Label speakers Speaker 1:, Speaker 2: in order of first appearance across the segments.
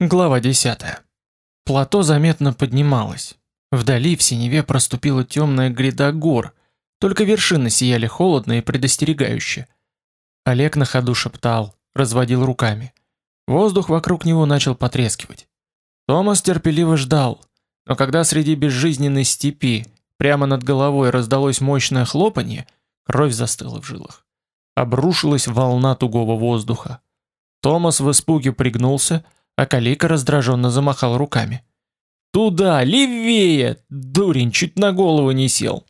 Speaker 1: Глава 10. Плато заметно поднималось. Вдали в синеве проступила темная гряда гор, только вершины сияли холодно и предостерегающе. Олег на ходу шептал, разводил руками. Воздух вокруг него начал потрескивать. Томас терпеливо ждал, но когда среди безжизненной степи прямо над головой раздалось мощное хлопанье, кровь застыла в жилах. Обрушилась волна тугого воздуха. Томас в испуге пригнулся, а Калика раздраженно замахал руками. «Туда, левее! Дурень, чуть на голову не сел!»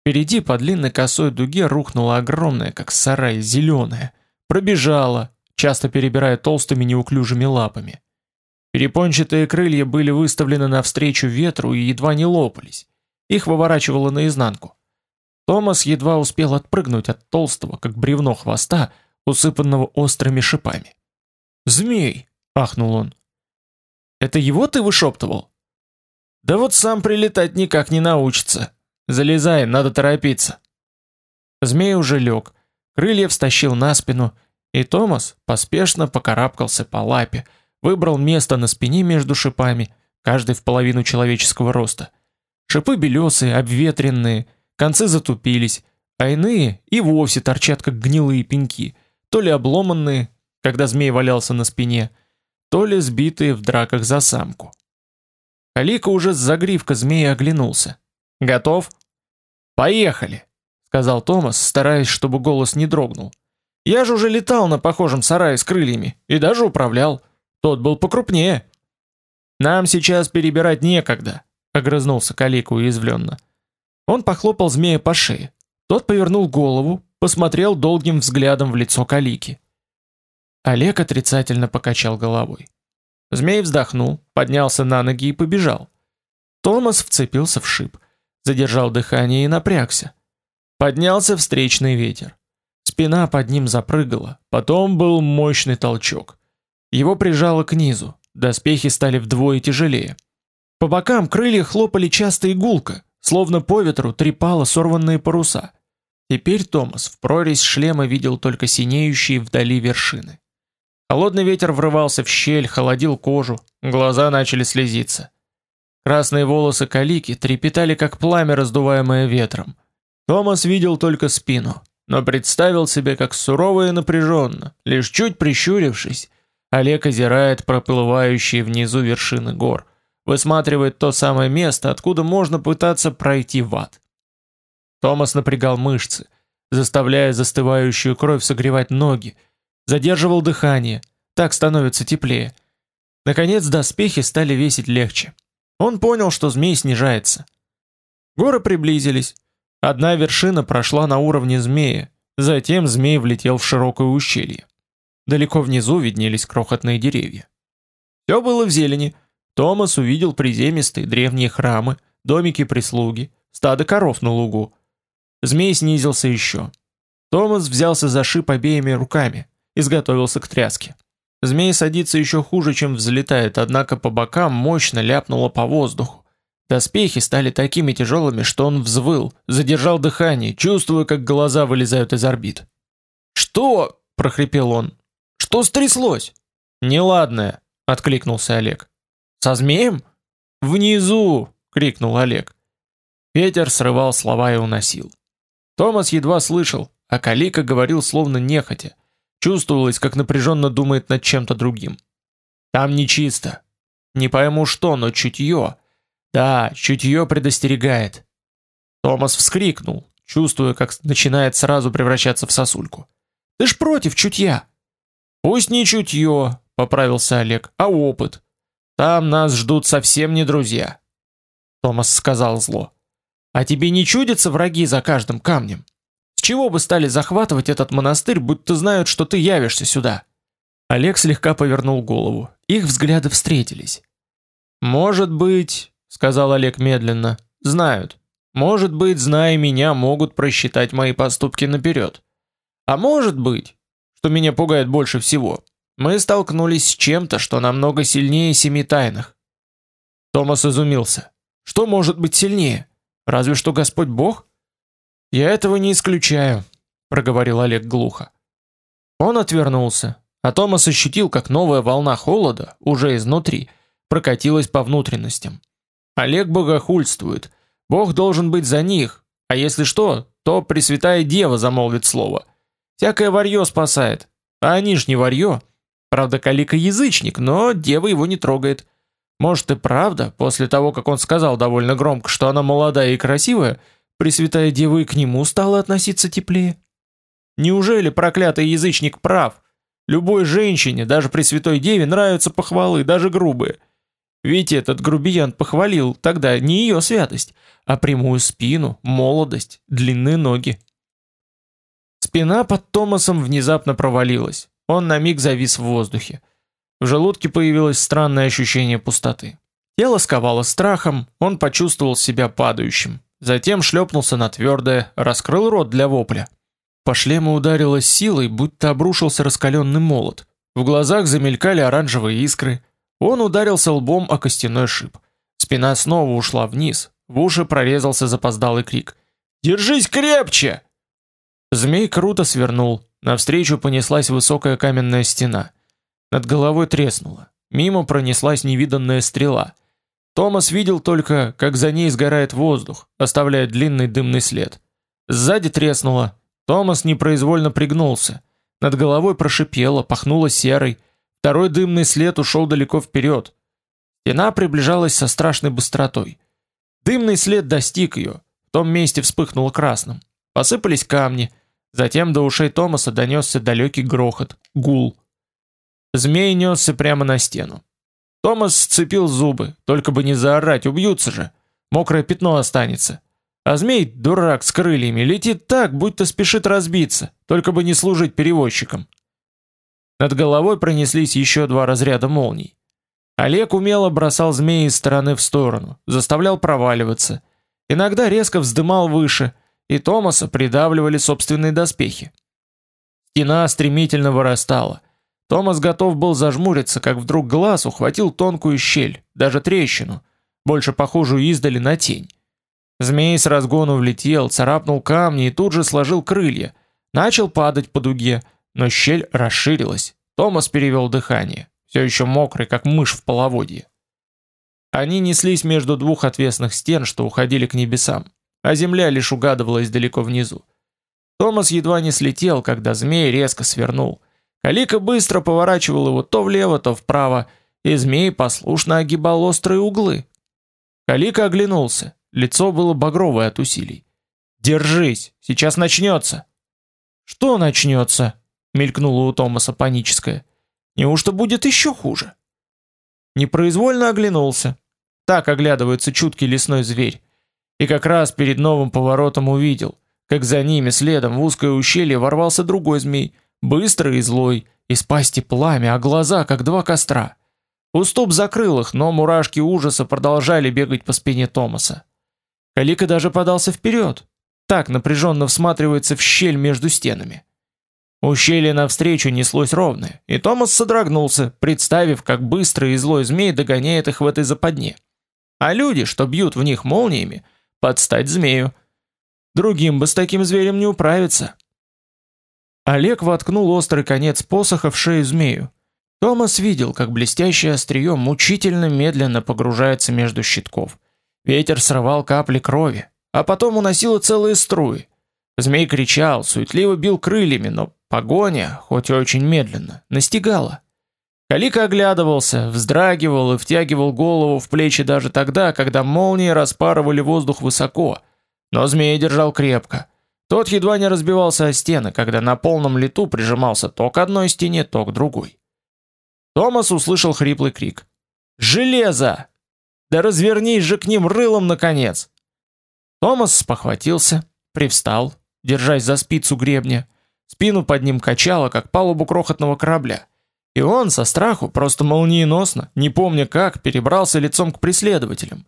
Speaker 1: Впереди по длинной косой дуге рухнула огромная, как сарай, зеленая. Пробежала, часто перебирая толстыми неуклюжими лапами. Перепончатые крылья были выставлены навстречу ветру и едва не лопались. Их выворачивало наизнанку. Томас едва успел отпрыгнуть от толстого, как бревно хвоста, усыпанного острыми шипами. «Змей!» — ахнул он. «Это его ты вышептывал?» «Да вот сам прилетать никак не научится. Залезай, надо торопиться». Змей уже лег, крылья встащил на спину, и Томас поспешно покарабкался по лапе, выбрал место на спине между шипами, каждый в половину человеческого роста. Шипы белесые, обветренные, концы затупились, а иные и вовсе торчат, как гнилые пеньки, то ли обломанные, когда змей валялся на спине, то ли сбитые в драках за самку. Алика уже с загривка змея оглянулся. «Готов?» «Поехали!» — сказал Томас, стараясь, чтобы голос не дрогнул. «Я же уже летал на похожем сарае с крыльями и даже управлял. Тот был покрупнее». «Нам сейчас перебирать некогда», — огрызнулся Калика уязвленно. Он похлопал змея по шее. Тот повернул голову, посмотрел долгим взглядом в лицо Калики. Олег отрицательно покачал головой. Змей вздохнул, поднялся на ноги и побежал. Томас вцепился в шип, задержал дыхание и напрягся. Поднялся встречный ветер. Спина под ним запрыгала, потом был мощный толчок. Его прижало к низу, доспехи стали вдвое тяжелее. По бокам крылья хлопали часто и гулко, словно по ветру трепало сорванные паруса. Теперь Томас в прорезь шлема видел только синеющие вдали вершины. Холодный ветер врывался в щель, холодил кожу, глаза начали слезиться. Красные волосы Калики трепетали, как пламя, раздуваемое ветром. Томас видел только спину, но представил себе, как сурово и напряженно, лишь чуть прищурившись, Олег озирает проплывающие внизу вершины гор, высматривает то самое место, откуда можно пытаться пройти в ад. Томас напрягал мышцы, заставляя застывающую кровь согревать ноги, задерживал дыхание, так становится теплее. Наконец доспехи стали весить легче. Он понял, что змей снижается. Горы приблизились. Одна вершина прошла на уровне змея, затем змей влетел в широкое ущелье. Далеко внизу виднелись крохотные деревья. Все было в зелени. Томас увидел приземистые древние храмы, домики прислуги, стадо коров на лугу. Змей снизился еще. Томас взялся за шип обеими руками изготовился к тряске. Змей садится еще хуже, чем взлетает, однако по бокам мощно ляпнуло по воздуху. Доспехи стали такими тяжелыми, что он взвыл, задержал дыхание, чувствуя, как глаза вылезают из орбит. «Что?» – прохрипел он. «Что стряслось?» «Неладное», – откликнулся Олег. «Со змеем?» «Внизу!» – крикнул Олег. Ветер срывал слова и уносил. Томас едва слышал, а Калика говорил словно нехотя – Чувствовалось, как напряженно думает над чем-то другим. Там нечисто. Не пойму что, но чутье. Да, чутье предостерегает. Томас вскрикнул, чувствуя, как начинает сразу превращаться в сосульку. Ты ж против чутья. Пусть не чутье, поправился Олег, а опыт. Там нас ждут совсем не друзья. Томас сказал зло. А тебе не чудятся враги за каждым камнем? Чего бы стали захватывать этот монастырь, будто знают, что ты явишься сюда?» Олег слегка повернул голову. Их взгляды встретились. «Может быть, — сказал Олег медленно, — знают. Может быть, зная меня, могут просчитать мои поступки наперед. А может быть, что меня пугает больше всего, мы столкнулись с чем-то, что намного сильнее семи тайных». Томас изумился. «Что может быть сильнее? Разве что Господь Бог?» «Я этого не исключаю», — проговорил Олег глухо. Он отвернулся, А Томас ощутил, как новая волна холода, уже изнутри, прокатилась по внутренностям. Олег богохульствует. Бог должен быть за них, а если что, то Пресвятая Дева замолвит слово. Всякое варьё спасает, а они ж не варьё. Правда, Калика язычник, но Дева его не трогает. Может и правда, после того, как он сказал довольно громко, что она молодая и красивая, Пресвятая Дева и к нему стала относиться теплее? Неужели проклятый язычник прав? Любой женщине, даже Пресвятой Деве, нравятся похвалы, даже грубые. Ведь этот грубиян похвалил тогда не ее святость, а прямую спину, молодость, длинные ноги. Спина под Томасом внезапно провалилась. Он на миг завис в воздухе. В желудке появилось странное ощущение пустоты. Тело сковало страхом, он почувствовал себя падающим. Затем шлепнулся на твердое, раскрыл рот для вопля. По шлему ударило силой, будто обрушился раскаленный молот. В глазах замелькали оранжевые искры. Он ударился лбом о костяной шип. Спина снова ушла вниз. В уши прорезался запоздалый крик. «Держись крепче!» Змей круто свернул. Навстречу понеслась высокая каменная стена. Над головой треснула. Мимо пронеслась невиданная стрела. Томас видел только, как за ней сгорает воздух, оставляя длинный дымный след. Сзади треснуло. Томас непроизвольно пригнулся. Над головой прошипело, пахнуло серой. Второй дымный след ушел далеко вперед. Стена приближалась со страшной быстротой. Дымный след достиг ее. В том месте вспыхнуло красным. Посыпались камни. Затем до ушей Томаса донесся далекий грохот, гул. Змей несся прямо на стену. Томас сцепил зубы, только бы не заорать, убьются же. Мокрое пятно останется. А змей, дурак с крыльями, летит так, будто спешит разбиться, только бы не служить перевозчиком. Над головой пронеслись еще два разряда молний. Олег умело бросал змеи из стороны в сторону, заставлял проваливаться. Иногда резко вздымал выше, и Томаса придавливали собственные доспехи. Стена стремительно вырастала. Томас готов был зажмуриться, как вдруг глаз ухватил тонкую щель, даже трещину, больше похожую издали на тень. Змей с разгону влетел, царапнул камни и тут же сложил крылья. Начал падать по дуге, но щель расширилась. Томас перевел дыхание, все еще мокрый, как мышь в половодье. Они неслись между двух отвесных стен, что уходили к небесам, а земля лишь угадывалась далеко внизу. Томас едва не слетел, когда змей резко свернул. Калика быстро поворачивал его то влево, то вправо, и змей послушно огибал острые углы. Калика оглянулся, лицо было багровое от усилий. «Держись, сейчас начнется!» «Что начнется?» — мелькнула у Томаса паническая. «Неужто будет еще хуже?» Непроизвольно оглянулся. Так оглядывается чуткий лесной зверь. И как раз перед новым поворотом увидел, как за ними следом в узкое ущелье ворвался другой змей — Быстрый и злой, из пасти пламя, а глаза как два костра. Уступ закрыл их, но мурашки ужаса продолжали бегать по спине Томаса. Калика даже подался вперед, так напряженно всматривается в щель между стенами. Ущелье навстречу неслось ровное, и Томас содрогнулся, представив, как быстрый и злой змей догоняет их в этой западне. А люди, что бьют в них молниями, подстать змею. Другим бы с таким зверем не управиться. Олег воткнул острый конец посоха в шею змею. Томас видел, как блестящее острие мучительно медленно погружается между щитков. Ветер срывал капли крови, а потом уносило целые струи. Змей кричал, суетливо бил крыльями, но погоня, хоть и очень медленно, настигала. Калика оглядывался, вздрагивал и втягивал голову в плечи даже тогда, когда молнии распарывали воздух высоко, но змей держал крепко. Тот едва не разбивался о стены, когда на полном лету прижимался то к одной стене, то к другой. Томас услышал хриплый крик. «Железо! Да развернись же к ним рылом, наконец!» Томас спохватился, привстал, держась за спицу гребня. Спину под ним качало, как палубу крохотного корабля. И он со страху, просто молниеносно, не помня как, перебрался лицом к преследователям.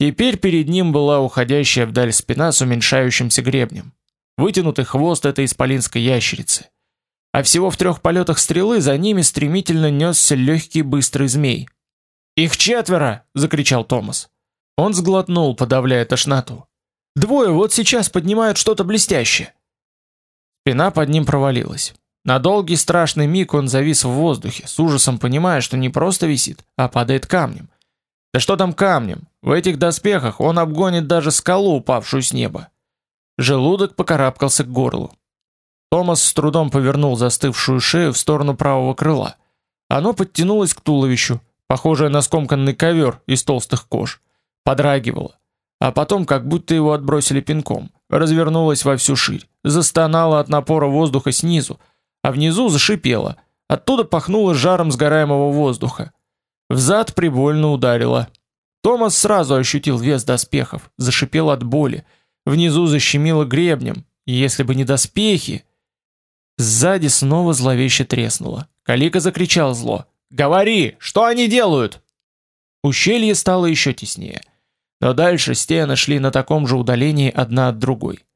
Speaker 1: Теперь перед ним была уходящая вдаль спина с уменьшающимся гребнем. Вытянутый хвост этой исполинской ящерицы. А всего в трех полетах стрелы за ними стремительно несся легкий быстрый змей. «Их четверо!» — закричал Томас. Он сглотнул, подавляя тошноту. «Двое вот сейчас поднимают что-то блестящее!» Спина под ним провалилась. На долгий страшный миг он завис в воздухе, с ужасом понимая, что не просто висит, а падает камнем. Да что там камнем? В этих доспехах он обгонит даже скалу, упавшую с неба. Желудок покарабкался к горлу. Томас с трудом повернул застывшую шею в сторону правого крыла. Оно подтянулось к туловищу, похожее на скомканный ковер из толстых кож. Подрагивало. А потом, как будто его отбросили пинком, развернулось во всю ширь, застонало от напора воздуха снизу, а внизу зашипело. Оттуда пахнуло жаром сгораемого воздуха. Взад прибольно ударило. Томас сразу ощутил вес доспехов, зашипел от боли. Внизу защемило гребнем. Если бы не доспехи... Сзади снова зловеще треснуло. Калика закричал зло. «Говори! Что они делают?» Ущелье стало еще теснее. Но дальше стены шли на таком же удалении одна от другой.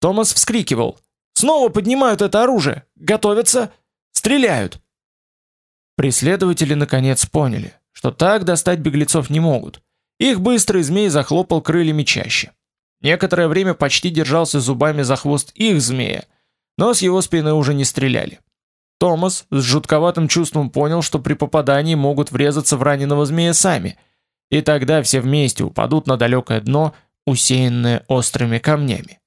Speaker 1: Томас вскрикивал. «Снова поднимают это оружие! Готовятся! Стреляют!» Преследователи наконец поняли, что так достать беглецов не могут. Их быстрый змей захлопал крыльями чаще. Некоторое время почти держался зубами за хвост их змея, но с его спины уже не стреляли. Томас с жутковатым чувством понял, что при попадании могут врезаться в раненого змея сами, и тогда все вместе упадут на далекое дно, усеянное острыми камнями.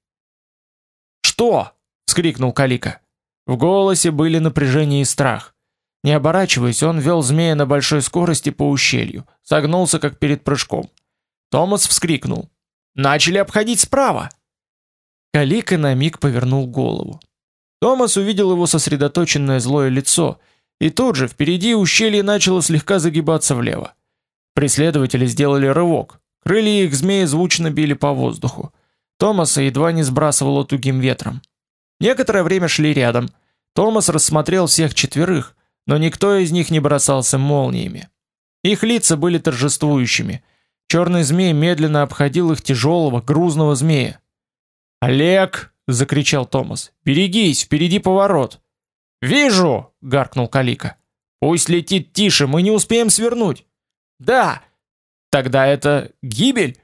Speaker 1: «Что?» — вскрикнул Калика. В голосе были напряжение и страх. Не оборачиваясь, он вел змея на большой скорости по ущелью, согнулся как перед прыжком. Томас вскрикнул. «Начали обходить справа!» Калика на миг повернул голову. Томас увидел его сосредоточенное злое лицо, и тут же впереди ущелье начало слегка загибаться влево. Преследователи сделали рывок. Крылья их змеи звучно били по воздуху. Томаса едва не сбрасывало тугим ветром. Некоторое время шли рядом. Томас рассмотрел всех четверых, но никто из них не бросался молниями. Их лица были торжествующими. Черный змей медленно обходил их тяжелого, грузного змея. «Олег!» — закричал Томас. «Берегись, впереди поворот!» «Вижу!» — гаркнул Калика. «Пусть летит тише, мы не успеем свернуть!» «Да!» «Тогда это гибель?»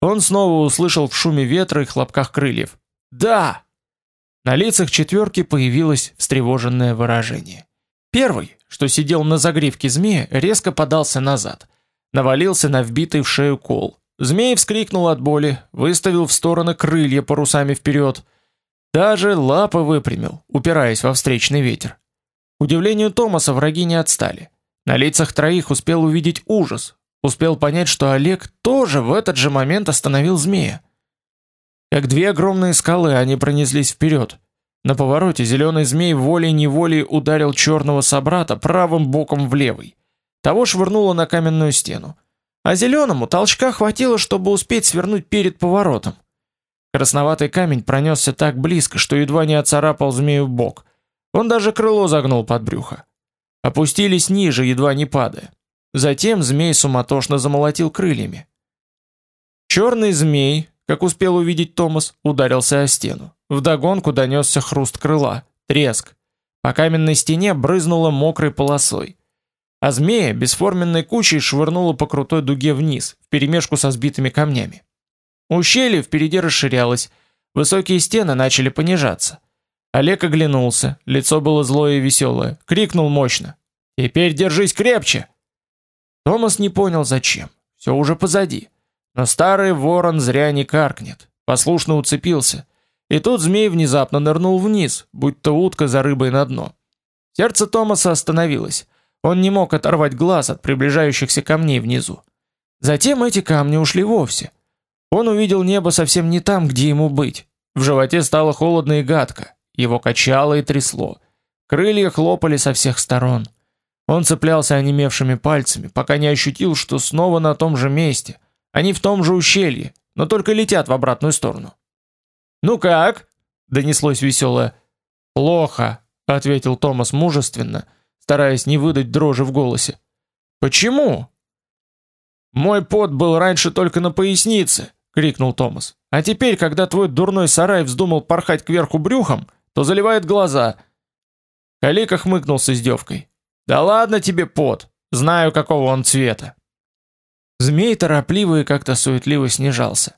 Speaker 1: Он снова услышал в шуме ветра и хлопках крыльев. «Да!» На лицах четверки появилось встревоженное выражение. Первый, что сидел на загривке змея, резко подался назад, навалился на вбитый в шею кол. Змей вскрикнул от боли, выставил в стороны крылья парусами вперед. Даже лапы выпрямил, упираясь во встречный ветер. К удивлению Томаса враги не отстали. На лицах троих успел увидеть ужас, успел понять, что Олег тоже в этот же момент остановил змея. Как две огромные скалы они пронеслись вперед, на повороте зеленый змей волей-неволей ударил черного собрата правым боком в левый. Того швырнуло на каменную стену. А зеленому толчка хватило, чтобы успеть свернуть перед поворотом. Красноватый камень пронесся так близко, что едва не оцарапал змею бок. Он даже крыло загнул под брюхо. Опустились ниже, едва не падая. Затем змей суматошно замолотил крыльями. Черный змей, как успел увидеть Томас, ударился о стену. Вдогонку донесся хруст крыла, треск. По каменной стене брызнуло мокрой полосой. А змея бесформенной кучей швырнуло по крутой дуге вниз, вперемешку со сбитыми камнями. Ущелье впереди расширялось, высокие стены начали понижаться. Олег оглянулся, лицо было злое и веселое, крикнул мощно. «Теперь держись крепче!» Томас не понял зачем, все уже позади. Но старый ворон зря не каркнет, послушно уцепился. И тут змей внезапно нырнул вниз, будто утка за рыбой на дно. Сердце Томаса остановилось. Он не мог оторвать глаз от приближающихся камней внизу. Затем эти камни ушли вовсе. Он увидел небо совсем не там, где ему быть. В животе стало холодно и гадко. Его качало и трясло. Крылья хлопали со всех сторон. Он цеплялся онемевшими пальцами, пока не ощутил, что снова на том же месте, они в том же ущелье, но только летят в обратную сторону. «Ну как?» — донеслось веселое. «Плохо», — ответил Томас мужественно, стараясь не выдать дрожи в голосе. «Почему?» «Мой пот был раньше только на пояснице», — крикнул Томас. «А теперь, когда твой дурной сарай вздумал порхать кверху брюхом, то заливает глаза». Калика хмыкнул с издевкой. «Да ладно тебе пот, знаю, какого он цвета». Змей торопливо и как-то суетливо снижался.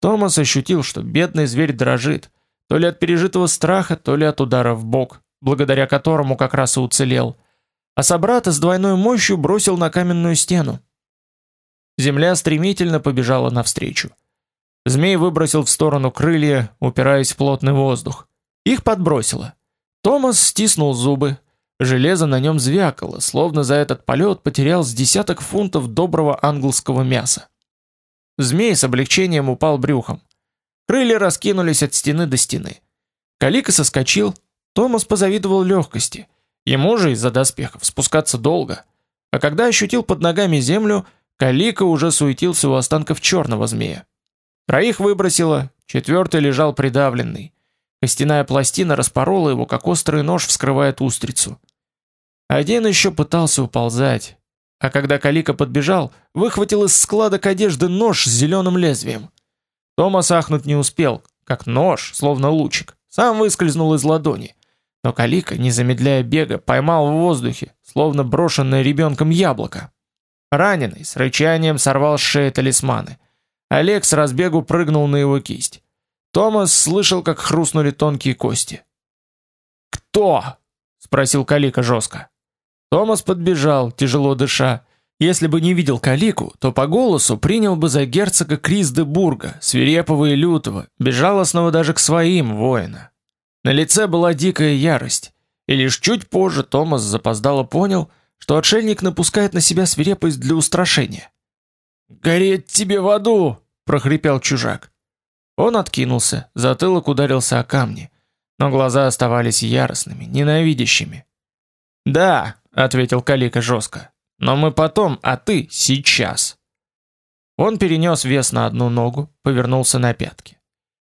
Speaker 1: Томас ощутил, что бедный зверь дрожит, то ли от пережитого страха, то ли от удара в бок. благодаря которому как раз и уцелел, а собрата с двойной мощью бросил на каменную стену. Земля стремительно побежала навстречу. Змей выбросил в сторону крылья, упираясь в плотный воздух. Их подбросило. Томас стиснул зубы. Железо на нем звякало, словно за этот полет потерял с десяток фунтов доброго английского мяса. Змей с облегчением упал брюхом. Крылья раскинулись от стены до стены. Калика соскочил. Томас позавидовал легкости. Ему же из-за доспехов спускаться долго. А когда ощутил под ногами землю, Калика уже суетился у останков черного змея. Троих выбросило, четвертый лежал придавленный. Костяная пластина распорола его, как острый нож вскрывает устрицу. Один еще пытался уползать, а когда Калика подбежал, выхватил из складок одежды нож с зеленым лезвием. Томас ахнуть не успел, как нож, словно лучик, сам выскользнул из ладони. Но Калика, не замедляя бега, поймал в воздухе, словно брошенное ребенком яблоко. Раненый, с рычанием сорвал с шеи талисманы. Олег с разбегу прыгнул на его кисть. Томас слышал, как хрустнули тонкие кости. «Кто?» — спросил Калика жестко. Томас подбежал, тяжело дыша. Если бы не видел Калику, то по голосу принял бы за герцога Крисдебурга, свирепого и лютого, безжалостного даже к своим воина. На лице была дикая ярость, и лишь чуть позже Томас запоздало понял, что отшельник напускает на себя свирепость для устрашения. «Гореть тебе в аду!» — прохрипел чужак. Он откинулся, затылок ударился о камни, но глаза оставались яростными, ненавидящими. «Да», — ответил Калика жестко, — «но мы потом, а ты сейчас». Он перенес вес на одну ногу, повернулся на пятки.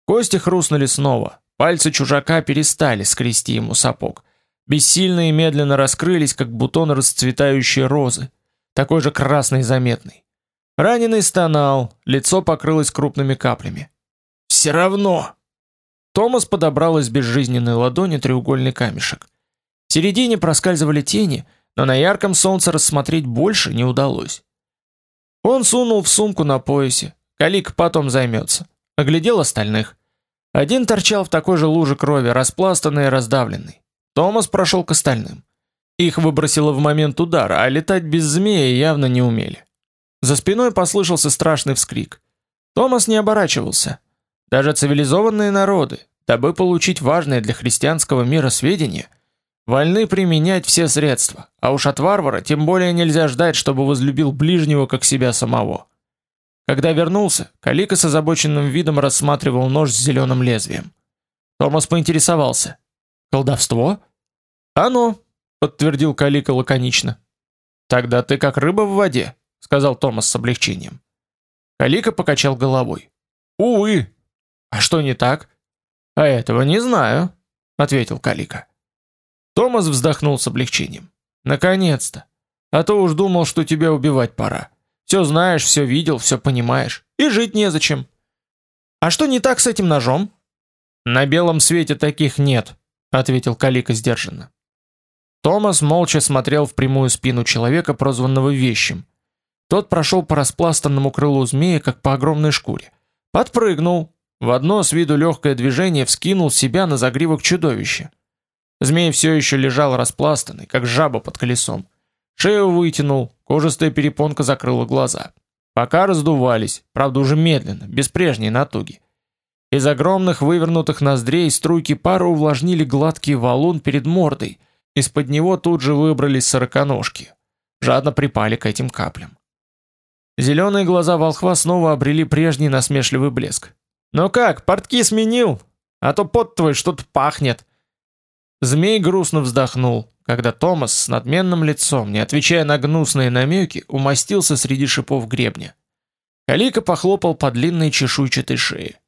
Speaker 1: Кости хрустнули снова, пальцы чужака перестали скрести ему сапог. Бессильно и медленно раскрылись, как бутон расцветающей розы, такой же красный и заметный. Раненый стонал, лицо покрылось крупными каплями. «Все равно!» Томас подобрал из безжизненной ладони треугольный камешек. В середине проскальзывали тени, но на ярком солнце рассмотреть больше не удалось. Он сунул в сумку на поясе. Калик потом займется. Оглядел остальных. Один торчал в такой же луже крови, распластанный и раздавленный. Томас прошел к остальным. Их выбросило в момент удара, а летать без змея явно не умели. За спиной послышался страшный вскрик. Томас не оборачивался. Даже цивилизованные народы, дабы получить важные для христианского мира сведения, вольны применять все средства, а уж от варвара тем более нельзя ждать, чтобы возлюбил ближнего как себя самого. Когда вернулся, Калика с озабоченным видом рассматривал нож с зеленым лезвием. Томас поинтересовался. «Колдовство?» «Оно», — подтвердил Калика лаконично. «Тогда ты как рыба в воде», сказал Томас с облегчением. Калика покачал головой. Увы. А что не так? А этого не знаю, ответил Калика. Томас вздохнул с облегчением. Наконец-то. А то уж думал, что тебя убивать пора. Все знаешь, все видел, все понимаешь, и жить незачем. А что не так с этим ножом? На белом свете таких нет, ответил Калика сдержанно. Томас молча смотрел в прямую спину человека, прозванного вещим, тот прошел по распластанному крылу змея, как по огромной шкуре. Подпрыгнул. В одно с виду легкое движение вскинул себя на загривок чудовища. Змей все еще лежал распластанный, как жаба под колесом. Шею вытянул, кожистая перепонка закрыла глаза. Пока раздувались, правда уже медленно, без прежней натуги. Из огромных вывернутых ноздрей струйки пара увлажнили гладкий валун перед мордой. Из-под него тут же выбрались сороконожки. Жадно припали к этим каплям. Зеленые глаза волхва снова обрели прежний насмешливый блеск. «Ну как, портки сменил? А то под твой что-то пахнет!» Змей грустно вздохнул, когда Томас с надменным лицом, не отвечая на гнусные намеки, умостился среди шипов гребня. Калика похлопал по длинной чешуйчатой шее.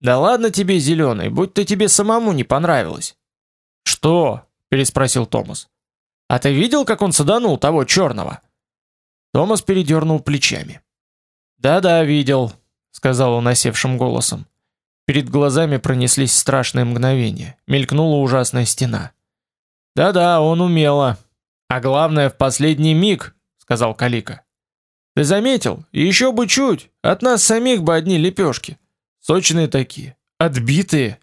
Speaker 1: «Да ладно тебе, зеленый, будь то тебе самому не понравилось». «Что?» – переспросил Томас. «А ты видел, как он саданул того черного?» Томас передернул плечами. «Да-да, видел», — сказал он осевшим голосом. Перед глазами пронеслись страшные мгновения, мелькнула ужасная стена. «Да-да, он умело. А главное, в последний миг», — сказал Калика. «Ты заметил? Еще бы чуть, от нас самих бы одни лепешки. Сочные такие, отбитые.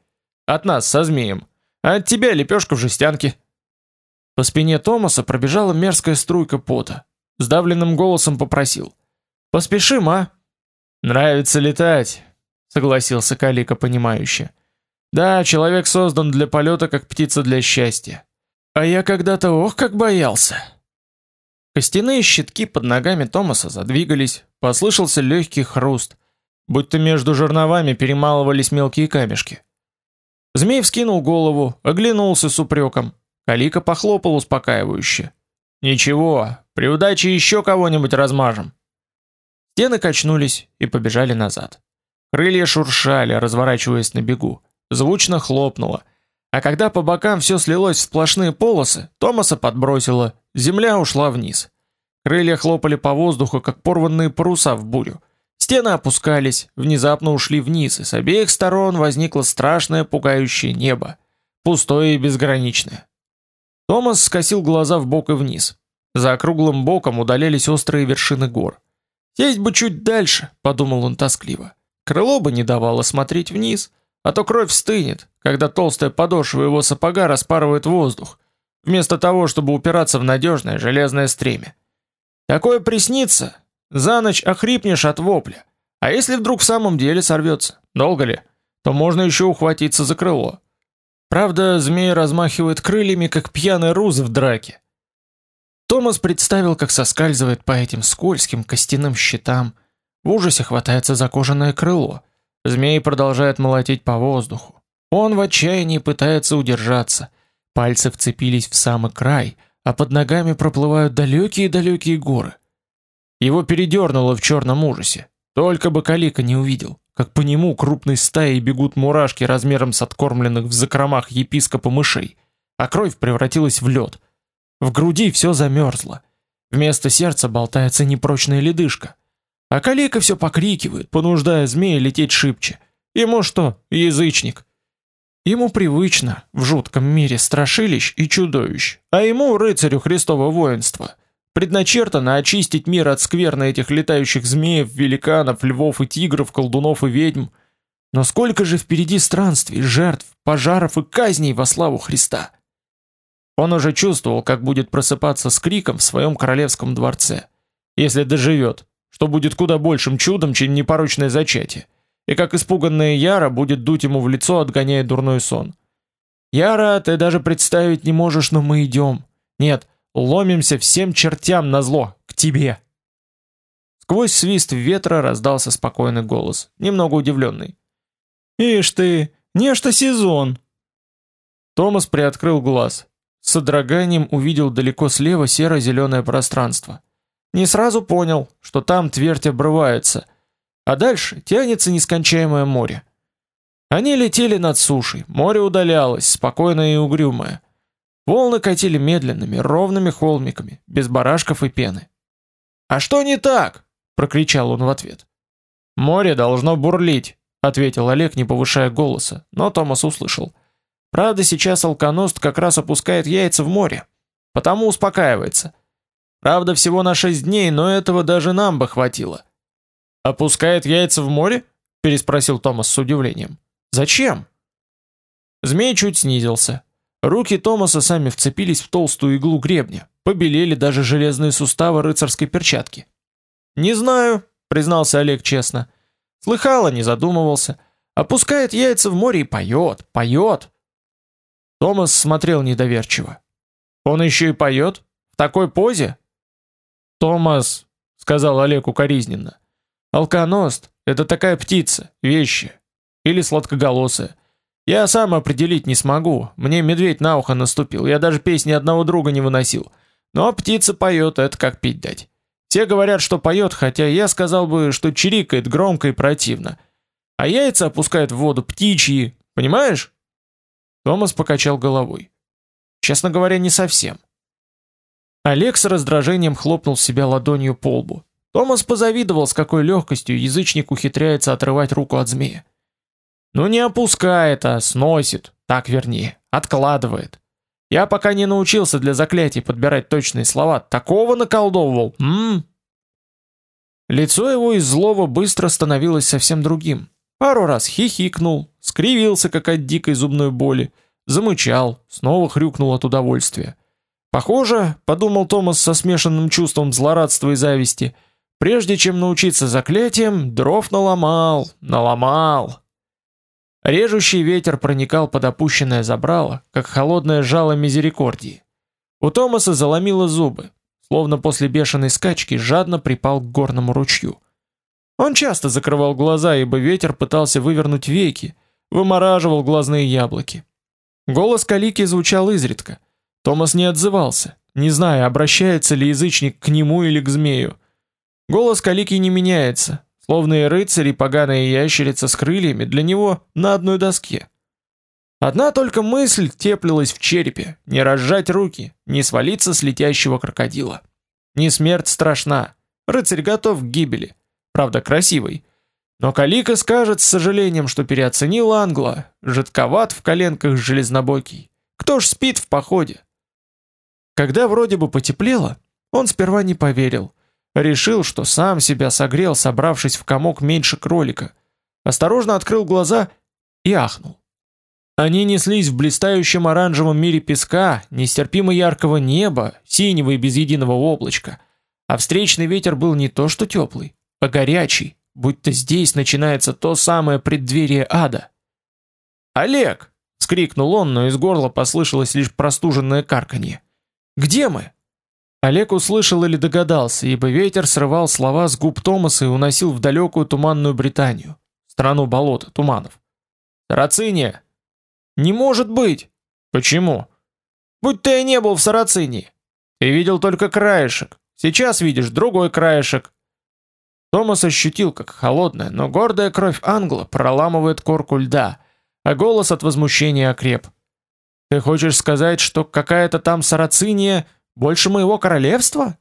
Speaker 1: От нас со змеем. А от тебя лепешка в жестянке». По спине Томаса пробежала мерзкая струйка пота. Сдавленным голосом попросил: "Поспешим, а?" "Нравится летать", согласился Калика понимающе. "Да, человек создан для полета, как птица для счастья. А я когда-то ох, как боялся". Костяные щитки под ногами Томаса задвигались, послышался легкий хруст, будто между жерновами перемалывались мелкие камешки. Змей вскинул голову, оглянулся с упреком. Калика похлопал успокаивающе. Ничего, при удаче еще кого-нибудь размажем. Стены качнулись и побежали назад. Крылья шуршали, разворачиваясь на бегу. Звучно хлопнуло. А когда по бокам все слилось в сплошные полосы, Томаса подбросило, земля ушла вниз. Крылья хлопали по воздуху, как порванные паруса в бурю. Стены опускались, внезапно ушли вниз, и с обеих сторон возникло страшное пугающее небо, пустое и безграничное. Томас скосил глаза в бок и вниз. За округлым боком удалялись острые вершины гор. Сесть бы чуть дальше, подумал он тоскливо. Крыло бы не давало смотреть вниз, а то кровь стынет, когда толстая подошва его сапога распарывает воздух, вместо того, чтобы упираться в надежное железное стремя. Такое приснится, за ночь охрипнешь от вопля. А если вдруг в самом деле сорвется, долго ли, то можно еще ухватиться за крыло. Правда, змей размахивает крыльями, как пьяный рус в драке. Томас представил, как соскальзывает по этим скользким костяным щитам, в ужасе хватается за кожаное крыло. Змей продолжает молотить по воздуху. Он в отчаянии пытается удержаться. Пальцы вцепились в самый край, а под ногами проплывают далекие-далекие горы. Его передернуло в черном ужасе. Только бы Калика не увидел как по нему крупной стаей бегут мурашки размером с откормленных в закромах епископа мышей, а кровь превратилась в лед. В груди все замерзло. Вместо сердца болтается непрочная ледышка. А Калика все покрикивает, понуждая змея лететь шибче. Ему что, язычник? Ему привычно в жутком мире страшилищ и чудовищ, а ему рыцарю Христова воинства — Предначертано очистить мир от скверны этих летающих змеев, великанов, львов и тигров, колдунов и ведьм. Но сколько же впереди странствий, жертв, пожаров и казней во славу Христа. Он уже чувствовал, как будет просыпаться с криком в своем королевском дворце, если доживет, что будет куда большим чудом, чем непорочное зачатие, и как испуганная Яра будет дуть ему в лицо, отгоняя дурной сон. Яра, ты даже представить не можешь, но мы идем. Нет, Ломимся всем чертям на зло к тебе. Сквозь свист ветра раздался спокойный голос, немного удивленный. Ишь ты, не что сезон. Томас приоткрыл глаз. С содроганием увидел далеко слева серо зеленое пространство. Не сразу понял, что там твердь обрывается, а дальше тянется нескончаемое море. Они летели над сушей, море удалялось, спокойное и угрюмое. Волны катили медленными, ровными холмиками, без барашков и пены. «А что не так?» — прокричал он в ответ. «Море должно бурлить», — ответил Олег, не повышая голоса, но Томас услышал. «Правда, сейчас алконост как раз опускает яйца в море, потому успокаивается. Правда, всего на шесть дней, но этого даже нам бы хватило». «Опускает яйца в море?» — переспросил Томас с удивлением. «Зачем?» Змей чуть снизился. Руки Томаса сами вцепились в толстую иглу гребня, побелели даже железные суставы рыцарской перчатки. «Не знаю», — признался Олег честно. «Слыхала, не задумывался. Опускает яйца в море и поет, поет». Томас смотрел недоверчиво. «Он еще и поет? В такой позе?» «Томас», — сказал Олег укоризненно, — «алконост — это такая птица, вещи, или сладкоголосая. Я сам определить не смогу. Мне медведь на ухо наступил. Я даже песни одного друга не выносил. Но птица поет, это как пить дать. Все говорят, что поет, хотя я сказал бы, что чирикает громко и противно. А яйца опускают в воду птичьи, понимаешь? Томас покачал головой. Честно говоря, не совсем. Олег с раздражением хлопнул себя ладонью по лбу. Томас позавидовал, с какой легкостью язычник ухитряется отрывать руку от змея. Ну не опускает, а сносит, так вернее, откладывает. Я пока не научился для заклятий подбирать точные слова, такого наколдовывал. М? Лицо его из злого быстро становилось совсем другим. Пару раз хихикнул, скривился как от дикой зубной боли, замычал, снова хрюкнул от удовольствия. Похоже, подумал Томас со смешанным чувством злорадства и зависти, прежде чем научиться заклятиям, дров наломал, наломал. Режущий ветер проникал под опущенное забрало, как холодное жало мизерикордии. У Томаса заломило зубы, словно после бешеной скачки жадно припал к горному ручью. Он часто закрывал глаза, ибо ветер пытался вывернуть веки, вымораживал глазные яблоки. Голос Калики звучал изредка. Томас не отзывался, не зная, обращается ли язычник к нему или к змею. Голос Калики не меняется, словно и рыцарь, и поганая ящерица с крыльями для него на одной доске. Одна только мысль теплилась в черепе: не разжать руки, не свалиться с летящего крокодила. Не смерть страшна, рыцарь готов к гибели. Правда, красивый. Но Калика скажет с сожалением, что переоценил Англа, жидковат в коленках железнобокий. Кто ж спит в походе? Когда вроде бы потеплело, он сперва не поверил. Решил, что сам себя согрел, собравшись в комок меньше кролика. Осторожно открыл глаза и ахнул. Они неслись в блистающем оранжевом мире песка, нестерпимо яркого неба, синего и без единого облачка. А встречный ветер был не то что теплый, а горячий, будто здесь начинается то самое преддверие ада. «Олег!» — скрикнул он, но из горла послышалось лишь простуженное карканье. «Где мы?» Олег услышал или догадался, ибо ветер срывал слова с губ Томаса и уносил в далекую туманную Британию, страну болота, туманов. «Сарациния!» «Не может быть!» «Почему?» «Будь ты и не был в Сарацине! Ты видел только краешек, сейчас видишь другой краешек, Томас ощутил, как холодная, но гордая кровь англа проламывает корку льда, а голос от возмущения окреп. Ты хочешь сказать, что какая-то там сарациния больше моего королевства?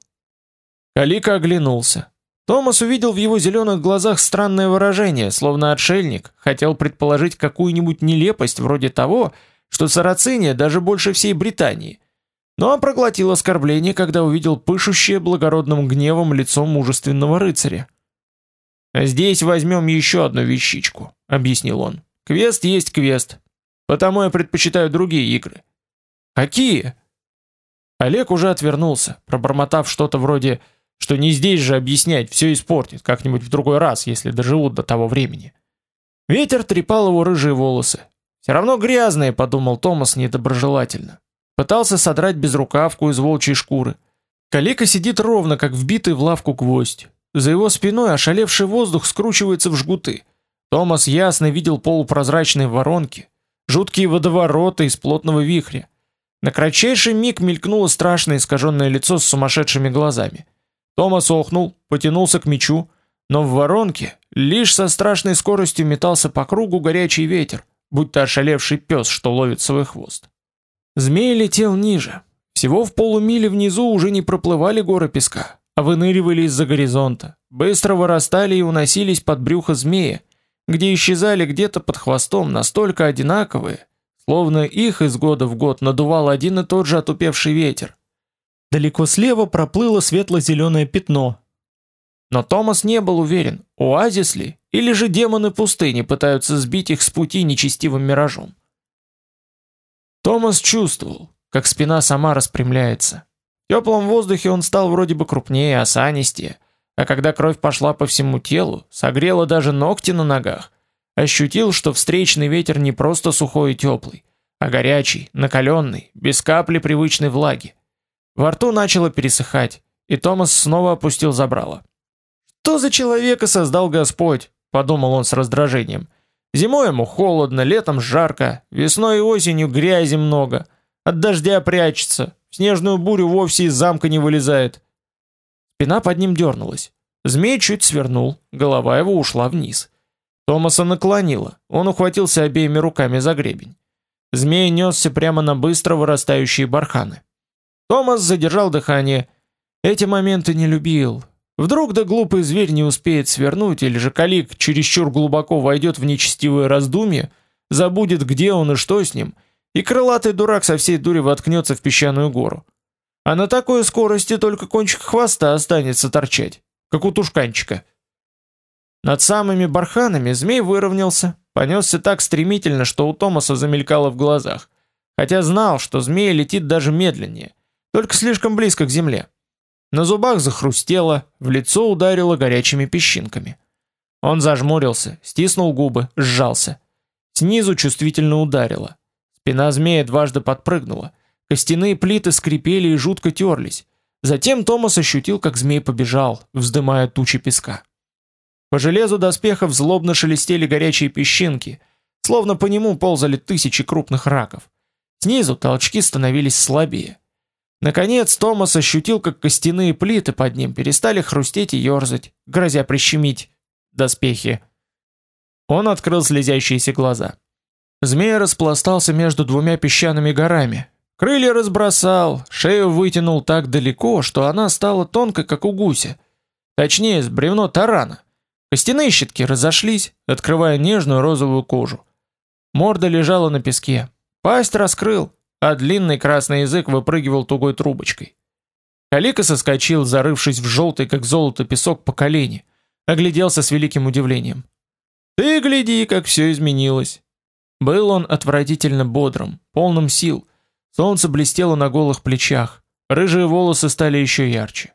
Speaker 1: Калика оглянулся. Томас увидел в его зеленых глазах странное выражение, словно отшельник хотел предположить какую-нибудь нелепость вроде того, что сарациния даже больше всей Британии. Но он проглотил оскорбление, когда увидел пышущее благородным гневом лицо мужественного рыцаря. «Здесь возьмем еще одну вещичку», — объяснил он. «Квест есть квест. Потому я предпочитаю другие игры». «Какие?» Олег уже отвернулся, пробормотав что-то вроде что не здесь же объяснять, все испортит как-нибудь в другой раз, если доживут до того времени. Ветер трепал его рыжие волосы. Все равно грязные, подумал Томас недоброжелательно. Пытался содрать безрукавку из волчьей шкуры. Калика сидит ровно, как вбитый в лавку гвоздь. За его спиной ошалевший воздух скручивается в жгуты. Томас ясно видел полупрозрачные воронки, жуткие водовороты из плотного вихря. На кратчайший миг мелькнуло страшное искаженное лицо с сумасшедшими глазами. Томас охнул, потянулся к мечу, но в воронке лишь со страшной скоростью метался по кругу горячий ветер, будто ошалевший пес, что ловит свой хвост. Змей летел ниже. Всего в полумиле внизу уже не проплывали горы песка, а выныривали из-за горизонта, быстро вырастали и уносились под брюхо змея, где исчезали где-то под хвостом настолько одинаковые, словно их из года в год надувал один и тот же отупевший ветер. Далеко слева проплыло светло-зеленое пятно. Но Томас не был уверен, оазис ли, или же демоны пустыни пытаются сбить их с пути нечестивым миражом. Томас чувствовал, как спина сама распрямляется, в теплом воздухе он стал вроде бы крупнее, осанистее, а когда кровь пошла по всему телу, согрела даже ногти на ногах, ощутил, что встречный ветер не просто сухой и теплый, а горячий, накаленный, без капли привычной влаги. Во рту начало пересыхать, и Томас снова опустил забрало. «Что за человека создал Господь?» – подумал он с раздражением. «Зимой ему холодно, летом жарко, весной и осенью грязи много, от дождя прячется, в снежную бурю вовсе из замка не вылезает. Спина под ним дернулась. Змей чуть свернул, голова его ушла вниз. Томаса наклонило, он ухватился обеими руками за гребень. Змей несся прямо на быстро вырастающие барханы. Томас задержал дыхание. Эти моменты не любил. Вдруг да глупый зверь не успеет свернуть, или же Калик чересчур глубоко войдет в нечестивое раздумье, забудет, где он и что с ним, и крылатый дурак со всей дури воткнется в песчаную гору. А на такой скорости только кончик хвоста останется торчать, как у тушканчика. Над самыми барханами змей выровнялся, понесся так стремительно, что у Томаса замелькало в глазах. Хотя знал, что змей летит даже медленнее. только слишком близко к земле. На зубах захрустело, в лицо ударило горячими песчинками. Он зажмурился, стиснул губы, сжался. Снизу чувствительно ударило. Спина змея дважды подпрыгнула. Костяные плиты скрипели и жутко терлись. Затем Томас ощутил, как змей побежал, вздымая тучи песка. По железу доспехов злобно шелестели горячие песчинки, словно по нему ползали тысячи крупных раков. Снизу толчки становились слабее. Наконец Томас ощутил, как костяные плиты под ним перестали хрустеть и ерзать, грозя прищемить доспехи. Он открыл слезящиеся глаза. Змей распластался между двумя песчаными горами. Крылья разбросал, шею вытянул так далеко, что она стала тонкой, как у гуся. Точнее, с бревно тарана. Костяные щитки разошлись, открывая нежную розовую кожу. Морда лежала на песке. Пасть раскрыл, а длинный красный язык выпрыгивал тугой трубочкой. Калика соскочил, зарывшись в желтый, как золото, песок по колени, огляделся с великим удивлением. «Ты гляди, как все изменилось!» Был он отвратительно бодрым, полным сил. Солнце блестело на голых плечах, рыжие волосы стали еще ярче.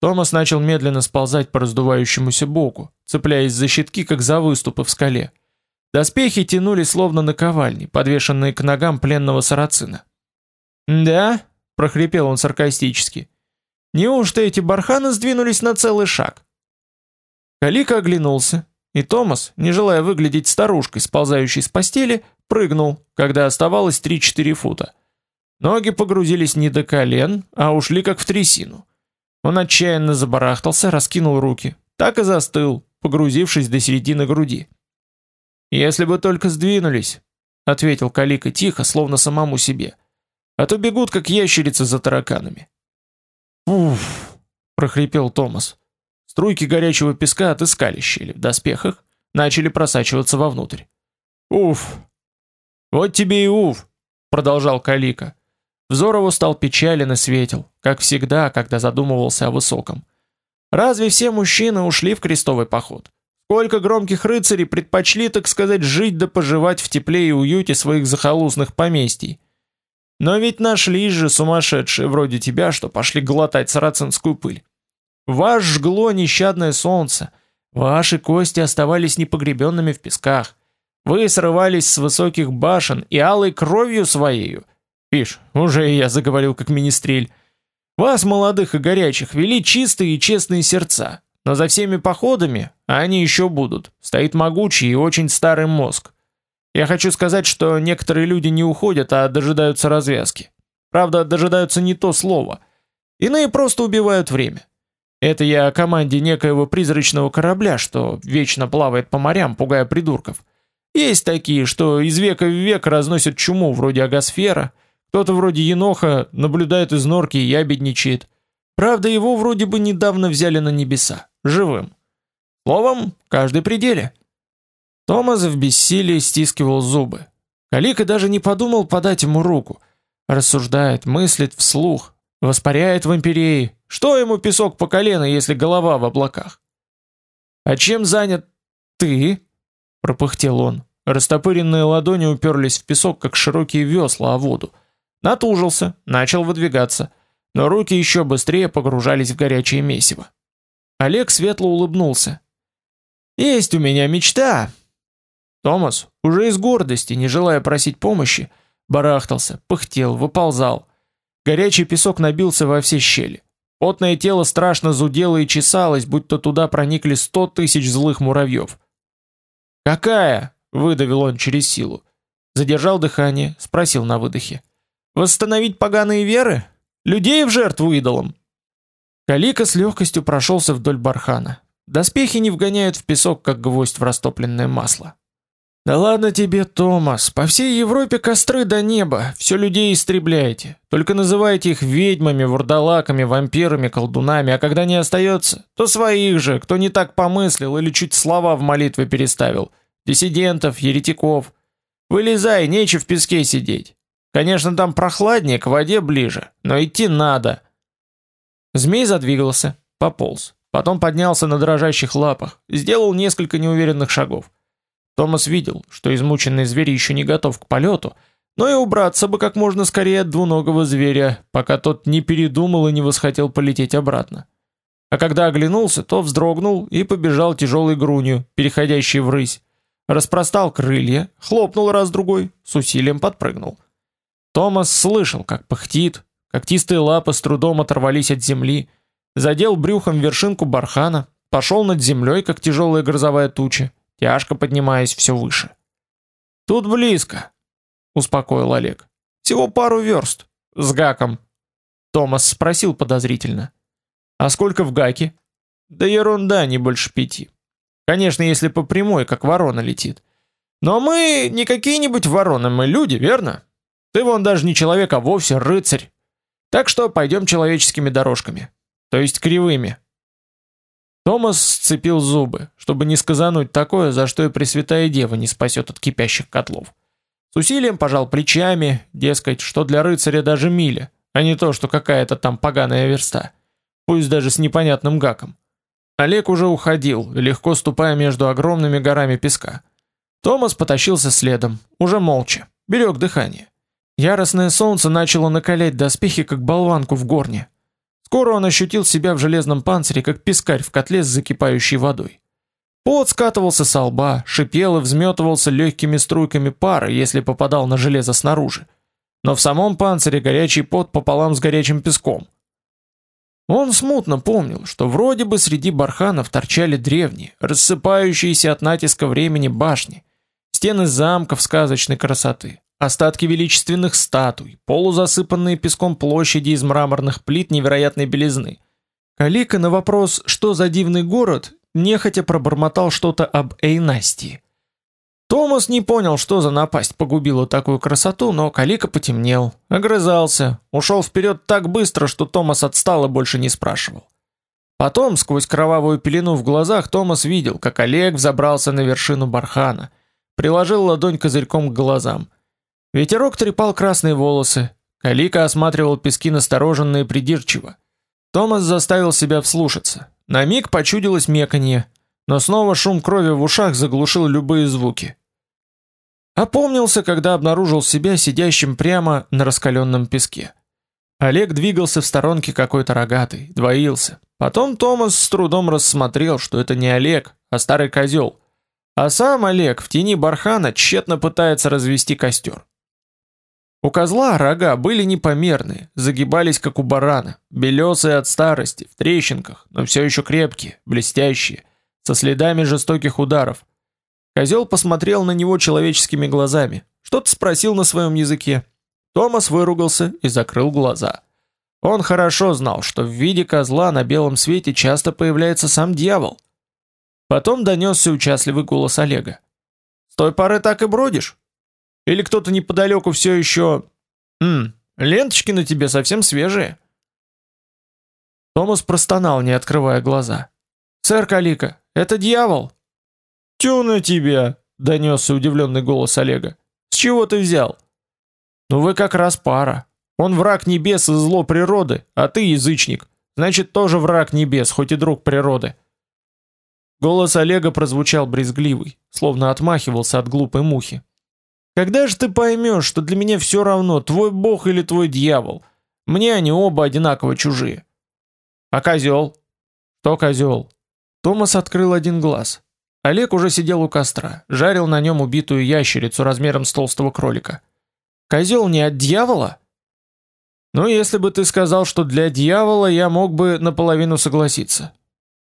Speaker 1: Томас начал медленно сползать по раздувающемуся боку, цепляясь за щитки, как за выступы в скале. Доспехи тянули словно наковальни, подвешенные к ногам пленного сарацина. "Да?" прохрипел он саркастически. "Неужто эти барханы сдвинулись на целый шаг?" Калика оглянулся, и Томас, не желая выглядеть старушкой, сползающей с постели, прыгнул, когда оставалось 3-4 фута. Ноги погрузились не до колен, а ушли как в трясину. Он отчаянно забарахтался, раскинул руки, так и застыл, погрузившись до середины груди. Если бы только сдвинулись, ответил Калика тихо, словно самому себе. А то бегут как ящерицы за тараканами. Уф, прохрипел Томас. Струйки горячего песка отыскали щели в доспехах, начали просачиваться вовнутрь. Уф. Вот тебе и уф, продолжал Калика. Взор его стал печален и светел, как всегда, когда задумывался о высоком. Разве все мужчины ушли в крестовый поход? Сколько громких рыцарей предпочли, так сказать, жить да поживать в тепле и уюте своих захолустных поместий. Но ведь нашлись же сумасшедшие вроде тебя, что пошли глотать сарацинскую пыль. Вас жгло нещадное солнце, ваши кости оставались непогребенными в песках. Вы срывались с высоких башен и алой кровью своей. Пиш, уже и я заговорил как министрель. Вас, молодых и горячих, вели чистые и честные сердца, но за всеми походами, а они еще будут, стоит могучий и очень старый мозг. Я хочу сказать, что некоторые люди не уходят, а дожидаются развязки. Правда, дожидаются не то слово. Иные просто убивают время. Это я о команде некоего призрачного корабля, что вечно плавает по морям, пугая придурков. Есть такие, что из века в век разносят чуму, вроде агосфера. Кто-то вроде Еноха наблюдает из норки и ябедничает. Правда, его вроде бы недавно взяли на небеса живым. Словом, каждый пределе. Томас в бессилии стискивал зубы. Калика даже не подумал подать ему руку. Рассуждает, мыслит вслух, воспаряет в империи. Что ему песок по колено, если голова в облаках? А чем занят ты? пропыхтел он. Растопыренные ладони уперлись в песок, как широкие весла о воду. Натужился, начал выдвигаться, но руки еще быстрее погружались в горячее месиво. Олег светло улыбнулся. Есть у меня мечта. Томас, уже из гордости, не желая просить помощи, барахтался, пыхтел, выползал. Горячий песок набился во все щели. Потное тело страшно зудело и чесалось, будто туда проникли сто тысяч злых муравьев. «Какая?» — выдавил он через силу. Задержал дыхание, спросил на выдохе. «Восстановить поганые веры? Людей в жертву идолам?» Калика с легкостью прошелся вдоль бархана. Доспехи не вгоняют в песок, как гвоздь в растопленное масло. Да ладно тебе, Томас, по всей Европе костры до неба, все людей истребляете. Только называете их ведьмами, вурдалаками, вампирами, колдунами, а когда не остается, то своих же, кто не так помыслил или чуть слова в молитве переставил. Диссидентов, еретиков. Вылезай, нечего в песке сидеть. Конечно, там прохладнее, к воде ближе, но идти надо. Змей задвигался, пополз, потом поднялся на дрожащих лапах, сделал несколько неуверенных шагов. Томас видел, что измученный зверь еще не готов к полету, но и убраться бы как можно скорее от двуногого зверя, пока тот не передумал и не восхотел полететь обратно. А когда оглянулся, то вздрогнул и побежал тяжелой грунью, переходящей в рысь. Распростал крылья, хлопнул раз-другой, с усилием подпрыгнул. Томас слышал, как пыхтит, когтистые лапы с трудом оторвались от земли, задел брюхом вершинку бархана, пошел над землей, как тяжелая грозовая туча, тяжко поднимаясь все выше. «Тут близко», — успокоил Олег. «Всего пару верст. С гаком». Томас спросил подозрительно. «А сколько в гаке?» «Да ерунда, не больше пяти. Конечно, если по прямой, как ворона летит. Но мы не какие-нибудь вороны, мы люди, верно? Ты вон даже не человек, а вовсе рыцарь. Так что пойдем человеческими дорожками, то есть кривыми. Томас сцепил зубы, чтобы не сказануть такое, за что и Пресвятая Дева не спасет от кипящих котлов. С усилием пожал плечами, дескать, что для рыцаря даже миля, а не то, что какая-то там поганая верста, пусть даже с непонятным гаком. Олег уже уходил, легко ступая между огромными горами песка. Томас потащился следом, уже молча, берег дыхание. Яростное солнце начало накалять доспехи, как болванку в горне. Скоро он ощутил себя в железном панцире, как пескарь в котле с закипающей водой. Пот скатывался со лба, шипел и взметывался легкими струйками пара, если попадал на железо снаружи. Но в самом панцире горячий пот пополам с горячим песком. Он смутно помнил, что вроде бы среди барханов торчали древние, рассыпающиеся от натиска времени башни, стены замков сказочной красоты, Остатки величественных статуй, полузасыпанные песком площади из мраморных плит невероятной белизны. Калика на вопрос, что за дивный город, нехотя пробормотал что-то об Эйнастии. Томас не понял, что за напасть погубила такую красоту, но Калика потемнел, огрызался, ушел вперед так быстро, что Томас отстал и больше не спрашивал. Потом, сквозь кровавую пелену в глазах, Томас видел, как Олег взобрался на вершину бархана, приложил ладонь козырьком к глазам. Ветерок трепал красные волосы. Калика осматривал пески настороженно и придирчиво. Томас заставил себя вслушаться. На миг почудилось меканье, но снова шум крови в ушах заглушил любые звуки. Опомнился, когда обнаружил себя сидящим прямо на раскаленном песке. Олег двигался в сторонке какой-то рогатый, двоился. Потом Томас с трудом рассмотрел, что это не Олег, а старый козел. А сам Олег в тени бархана тщетно пытается развести костер. У козла рога были непомерные, загибались как у барана, белесые от старости, в трещинках, но все еще крепкие, блестящие, со следами жестоких ударов. Козел посмотрел на него человеческими глазами, что-то спросил на своем языке. Томас выругался и закрыл глаза. Он хорошо знал, что в виде козла на белом свете часто появляется сам дьявол. Потом донесся участливый голос Олега. «С той поры так и бродишь? Или кто-то неподалеку все еще... Ммм, ленточки на тебе совсем свежие. Томас простонал, не открывая глаза. «Сэр Калика, это дьявол!» «Тю на тебя!» — донесся удивленный голос Олега. «С чего ты взял?» «Ну вы как раз пара. Он враг небес и зло природы, а ты язычник. Значит, тоже враг небес, хоть и друг природы». Голос Олега прозвучал брезгливый, словно отмахивался от глупой мухи. Когда же ты поймешь, что для меня все равно, твой бог или твой дьявол? Мне они оба одинаково чужие. А козел? Что козел? Томас открыл один глаз. Олег уже сидел у костра, жарил на нем убитую ящерицу размером с толстого кролика. Козел не от дьявола? Ну, если бы ты сказал, что для дьявола, я мог бы наполовину согласиться.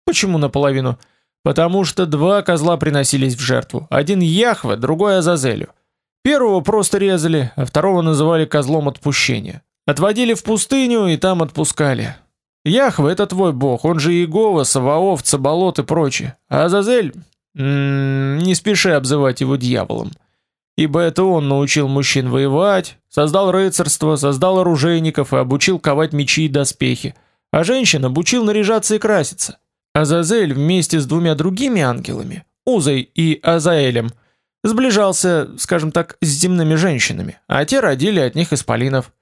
Speaker 1: Почему наполовину? Потому что два козла приносились в жертву. Один Яхве, другой Азазелю. Первого просто резали, а второго называли козлом отпущения. Отводили в пустыню и там отпускали. Яхве это твой бог, он же Иегова, Саваоф, Цабалот и прочее. А Азазель... М -м, не спеши обзывать его дьяволом. Ибо это он научил мужчин воевать, создал рыцарство, создал оружейников и обучил ковать мечи и доспехи. А женщин обучил наряжаться и краситься. Азазель вместе с двумя другими ангелами, Узой и Азаэлем, Сближался, скажем так, с земными женщинами, а те родили от них исполинов.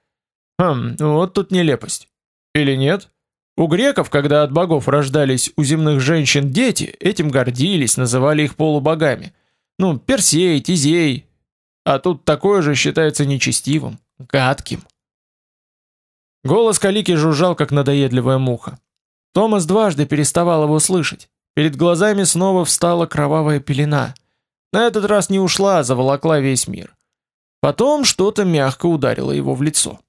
Speaker 1: Хм, вот тут нелепость. Или нет? У греков, когда от богов рождались у земных женщин дети, этим гордились, называли их полубогами. Ну, Персей, Тизей. а тут такое же считается нечестивым, гадким. Голос Калики жужжал, как надоедливая муха. Томас дважды переставал его слышать. Перед глазами снова встала кровавая пелена. На этот раз не ушла, а заволокла весь мир. Потом что-то мягко ударило его в лицо.